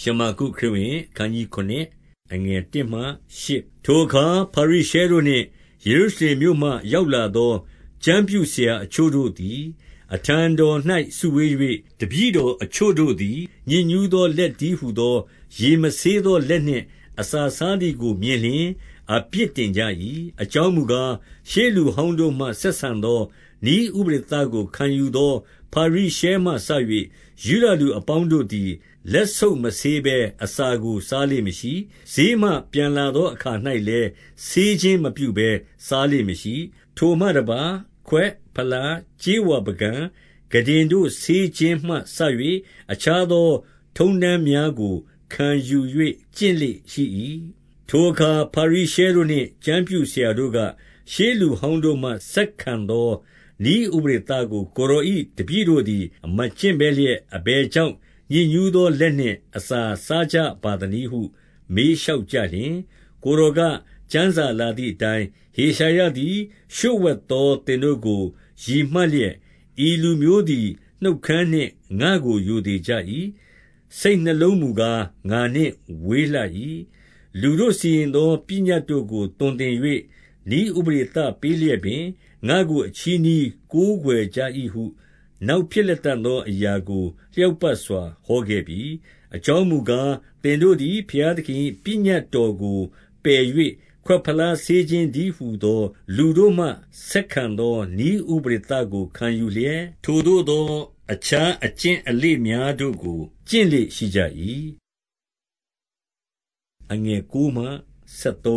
ရှမာကုခရစ်ဝင်အခန်းကြီး9အငယ်1မှ8ထိုအခါပါရိရှဲတို့နှင့်ယေရုရှလင်မြို့မှ ရောက်လာသောကျမ်းပြုဆရာအချို့တို့သည် အထံတော်၌စုဝေး၍တပည့်တော်အချို့တို့သည်ညဉ့်ညူးသောလက်တည်းဟုသော ရေမဆေးသောလက်နှင့် အစာစားသည်ကိုမြင်လျှင်အပြစ်တင်ကြ၏အကြောင်းမူကားရှေးလူဟောင်းတို့မှဆက်ဆံသော ဤဥပရိသကို ခံယူသောပါရိရှဲမှဆ၍ယူဒလူအပေါင်းတို့သည် လက်ဆုပ်မဆေးဘဲ အစာကို စားလေ့မရှိ။ဈေးမှပြန်လာသောအခါ၌လည်း ဆေးခြင်းမပြုဘဲ စားလေ့မရှိ။ထိုမှတပါး ခွက်၊ဖလား၊ကြေးဝါပုကန်၊ခုတင်တို့ ဆေးခြင်းမှစ၍အခြားသော ထုံးတမ်းများကို ခံယူ၍ကျင့်လေ့ရှိ၏။ထိုအခါ ဖာရိရှဲတို့နှင့် ကျမ်းပြုဆရာတို့က၊ရှေးလူဟောင်းတို့မှ ဆက်ခံသော နည်းဥပဒေသကို ကိုယ်တော်၏တပည့်တို့သည် မကျင့်ဘဲလျက် အဘယ်ကြောင့် ညစ်ညူးသောလက်နှင့် အစာစားကြပါသနည်းဟု မေးလျှောက်ကြလျှင်၊ကိုယ်တော်က၊ကျမ်းစာလာသည်အတိုင်း၊ဟေရှာယသည် လျှို့ဝှက်သောသင်တို့ကို ရည်မှတ်လျက်၊ဤလူမျိုးသည် နှုတ်ခမ်းနှင့် ငါ့ကို ရိုသေကြ၏။စိတ်နှလုံးမူကား ငါနှင့်ဝေးလှ၏။လူတို့စီရင်သော ပညတ်တို့ကို သွန်သင်၍ နည်းဥပဒေသပေးလျက်ပင် ငါ့ကို အချည်းနှီးကိုးကွယ်ကြ၏ဟု နောက်ဖြစ်လတံ့သောအရာကို လျောက်ပတ်စွာ ဟောခဲ့ပြီ။အကြောင်းမူကား၊သင်တို့သည် ဘုရားသခင်၏ပညတ်တော်ကိုပယ်၍ခွက်ဖလားဆေးခြင်းတည်းဟူသော လူတို့မှဆက်ခံသော နည်းဥပဒေသကို ခံယူလျက်၊ထိုသို့သော အခြားအကျင့်အလေ့များတို့ကို ကျင့်လေ့ရှိကြ၏။9သ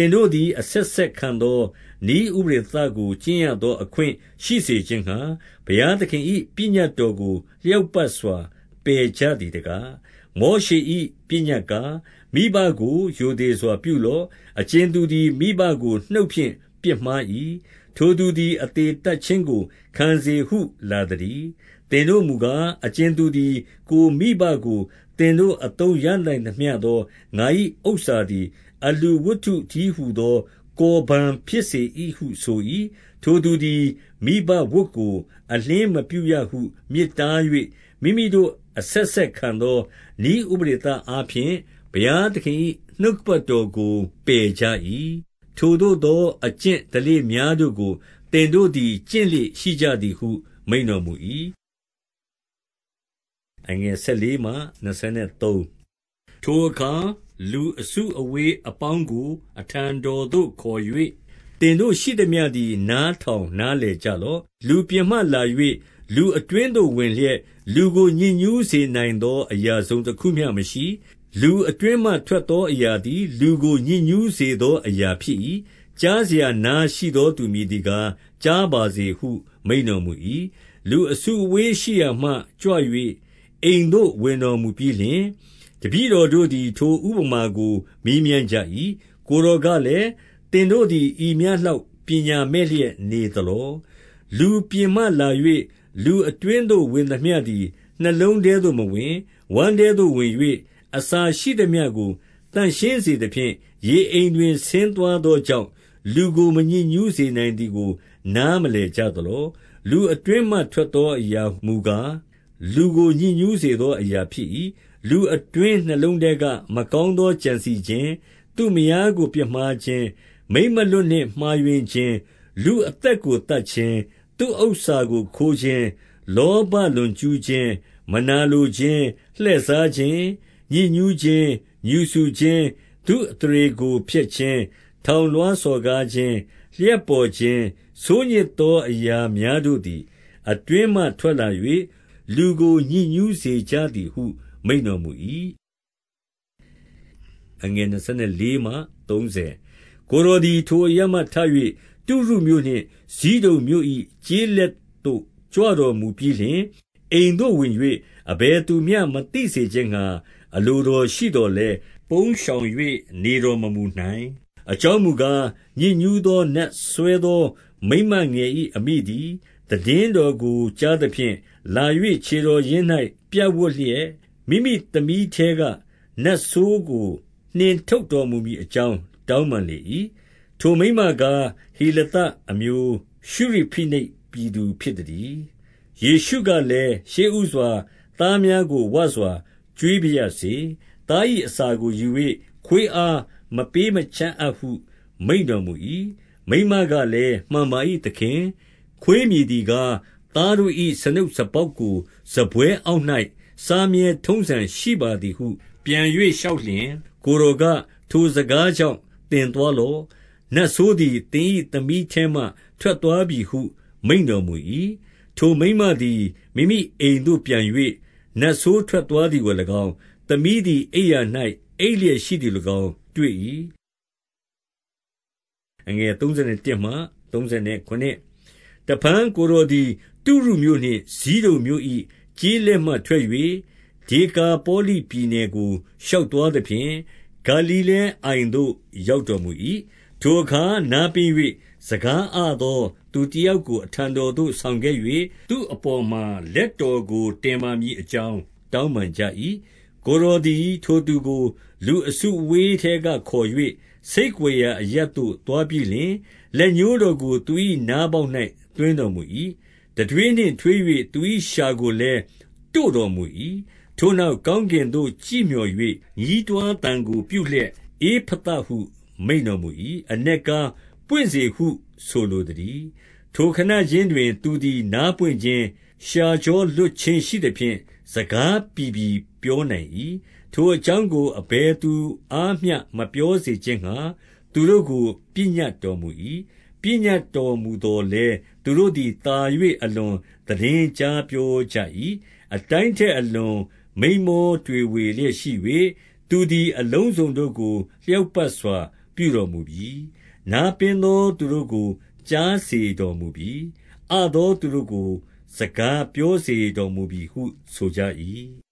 င်တို့သည် အဆက်ဆက်ခံသော နည်းဥပဒေသကို ကျင့်ရသော အခွင့်ရှိစေခြင်းငှါ၊ဘုရားသခင်၏ပညတ်တော်ကို လျောက်ပတ်စွာ ပယ်ကြသည်တကား။မောရှေ၏ပညတ်ကား၊မိဘကိုရိုသေစွာ ပြုလော့။အကြင်သူသည် မိဘကို နှုတ်ဖြင့်ပြစ်မှား၏။ထိုသူသည် အသေသတ်ခြင်းကို ခံစေဟုလာသတည်း။သင်တို့မူကား၊အကြင်သူသည် ကိုယ်မိဘကို သင်တို့အသုံးရနိုင်သမျှသော ငါ၏ဥစ္စာသည် အလှူဝတ္ထုတည်းဟူသော ကော်ဘန်ဖြစ်စေ၏ဟုဆို၏။ထိုသူသည် မိဘဝတ်ကို အလျှင်းမပြုရဟု မြစ်တား၍မိမိတို့အဆက်ဆက်ခံသော နည်းဥပဒေသအားဖြင့် ဘုရားသခင်၏နှုတ်ကပတ်တော်ကို ပယ်ကြ၏။ထိုသို့သော အကျင့်ဓလေ့များတို့ကို သင်တို့သည် ကျင့်လေ့ရှိကြသည်ဟု မိန့်တော်မူ၏။ထိုအခါ လူအစုအဝေးအပေါင်းကို အထံတော်သို့ခေါ်၍၊သင်တို့ရှိသမျှသည် နားထောင်နားလည်ကြလော့။လူပြင်မှလာ၍လူအတွင်းသို့ဝင်လျက် လူကို ညစ်ညူးစေနိုင်သော အရာတစုံတခုမျှမရှိ။လူအတွင်းမှထွက်သောအရာသည် လူကို ညစ်ညူးစေသောအရာဖြစ်၏။ကြားစရာနားရှိသောသူမည်သည်ကား ကြားပါစေဟု မိန့်တော်မူ၏။လူအစုအဝေးရှိရာမှကြွ၍အိမ်သို့ဝင်တော်မူပြီးလျှင် တပည့်တော်တို့သည် ထိုဥပမာကို မေးမြန်းကြ၏။ကိုယ်တော်ကလည်း၊သင်တို့သည် ဤမျှလောက် ပညာမဲ့လျက်နေသလော။လူပြင်မှလာ၍လူအတွင်းသို့ ဝင်သမျှသည် နှလုံးထဲသို့မဝင်၊ဝမ်းထဲသို့ဝင်၍အစာရှိသမျှကို သန့်ရှင်းစေသဖြင့် ရေအိမ်တွင် ဆင်းသွားသောကြောင့် လူကို မညစ်ညူးစေနိုင်သည်ကို နားမလည်ကြသလော။လူအတွင်းမှထွက်သောအရာမူကား၊လူကို ညစ်ညူးစေသောအရာဖြစ်၏ လူအတွင်းနှလုံးထဲက မကောင်းသောကြံစည်ခြင်း၊သူ့မယားကို ပြစ်မှားခြင်း၊မိန်းမလွတ်နှင့် မှားယွင်းခြင်း၊လူအသက်ကို သတ်ခြင်း၊သူ့ဥစ္စာကို ခိုးခြင်း၊လောဘလွန်ကျူးခြင်း၊မနာလိုခြင်း၊လှည့်စားခြင်း၊ညစ်ညူးခြင်း၊ငြူစူခြင်း၊သူ့အသရေကို ဖျက်ခြင်း၊ထောင်လွှားစော်ကားခြင်း၊လျှပ်ပေါ်ခြင်း၊ဆိုးညစ်သောအရာများတို့သည် အတွင်းမှထွက်လာ၍လူကို ညစ်ညူးစေကြသည်ဟု မိန့်တော်မူ၏။24 ကိုယ်တော်သည် ထိုအရပ်မှထ၍တုရုမြို့နှင့် ဇိဒုန်မြို့၏ကျေးလက်သို့ ကြွတော်မူပြီးလျှင်၊အိမ်သို့ဝင်၍အဘယ်သူမျှ မသိစေခြင်းငှါ အလိုတော်ရှိသော်လည်း ပုန်းရှောင်၍နေတော်မမူနိုင်။အကြောင်းမူကား၊ညစ်ညူးသော နတ်စွဲသော မိန်းမငယ်၏အမိသည် သိတင်းတော်ကို ကြားသဖြင့် လာ၍ခြေတော်ရင်း၌ပြပ်ဝပ်လျက် မိမိသမီးထဲက နတ်ဆိုးကို နှင်ထုတ်တော်မူမည်အကြောင်း တောင်းပန်လေ၏။ထိုမိန်းမကား ဟေလသအမျိုး ရှုရိဖိနိတ်ပြည်သူ ဖြစ်သတည်း။ယေရှုကလည်း၊ရှေ့ဦးစွာ သားများကို ဝစွာ ကျွေးပါရစေ။သား၏အစာကိုယူ၍ခွေးအား မပေးမချအပ်ဟု မိန့်တော်မူ၏။မိန်းမကလည်း၊မှန်ပါ၏သခင်။ခွေးမည်သည်ကား၊သားတို့၏စားနုပ်စားပေါက်ကို စားပွဲအောက်၌ စားမြဲထုံးစံရှိပါသည်ဟု ပြန်၍လျှောက်လျှင်၊ကိုယ်တော်က၊ထိုစကားကြောင့် သင်သွားလော့။နတ်ဆိုးသည် သင်၏သမီးထဲမှ ထွက်သွားပြီဟု မိန့်တော်မူ၏။ထိုမိန်းမသည် မိမိအိမ်သို့ပြန်၍နတ်ဆိုးထွက်သွားသည်ကို၎င်း၊သမီးသည်အိပ်ရာ၌အိပ်လျက်ရှိသည်ကို၎င်း တွေ့၏။တဖန်ကိုယ်တော်သည် တုရုမြို့နှင့် ဇိဒုန်မြို့၏ ကျေးလက်မှထွက်၍ဒေကာပေါလိပြည်နယ်ကို ရှောက်သွားသဖြင့်၊ဂါလိလဲအိုင်သို့ ရောက်တော်မူ၏။ထိုအခါ နားပင်း၍စကားအသော သူတယောက်ကို အထံတော်သို့ ဆောင်ခဲ့၍သူ့အပေါ်မှာ လက်တော်ကို တင်ပါမည်အကြောင်း တောင်းပန်ကြ၏။ကိုယ်တော်သည် ထိုသူကို လူအစုအဝေးထဲကခေါ်၍ဆိတ်ကွယ်ရာအရပ်သို့ သွားပြီးလျှင်၊လက်ညှိုးတော်ကို သူ၏နားပေါက်၌သွင်းတော်မူ၏။ တံထွေးနှင့်ထွေး၍သူ၏လျှာကိုလည်း တို့တော်မူ၏။ထိုနောက် ကောင်းကင်သို့ ကြည့်မျှော်၍ညည်းတွားသံကို ပြုလျက်၊ဧဖသဟု မိန့်တော်မူ၏။အနက်ကား၊ပွင့်စေဟု ဆိုလိုသတည်း။ထိုခဏခြင်းတွင် သူသည် နားပွင့်ခြင်း၊လျှာကြောလွတ်ခြင်းရှိသဖြင့် စကားပြီပြီပြောနိုင်၏။ထိုအကြောင်းကို အဘယ်သူအားမျှ မပြောစေခြင်းငှါ သူတို့ကို ပညတ်တော်မူ၏။ ပညတ်တော်မူသော်လည်း၊သူတို့သည်သာ၍အလွန်သိတင်းကြားပြောကြ၏။အတိုင်းထက်အလွန် မိန်းမောတွေဝေလျက်ရှိ၍၊သူသည် အလုံးစုံတို့ကို လျောက်ပတ်စွာ ပြုတော်မူပြီ။နားပင်းသောသူတို့ကို ကြားစေတော်မူပြီ။အသောသူတို့ကို စကားပြောစေတော်မူပြီဟု ဆိုကြ၏။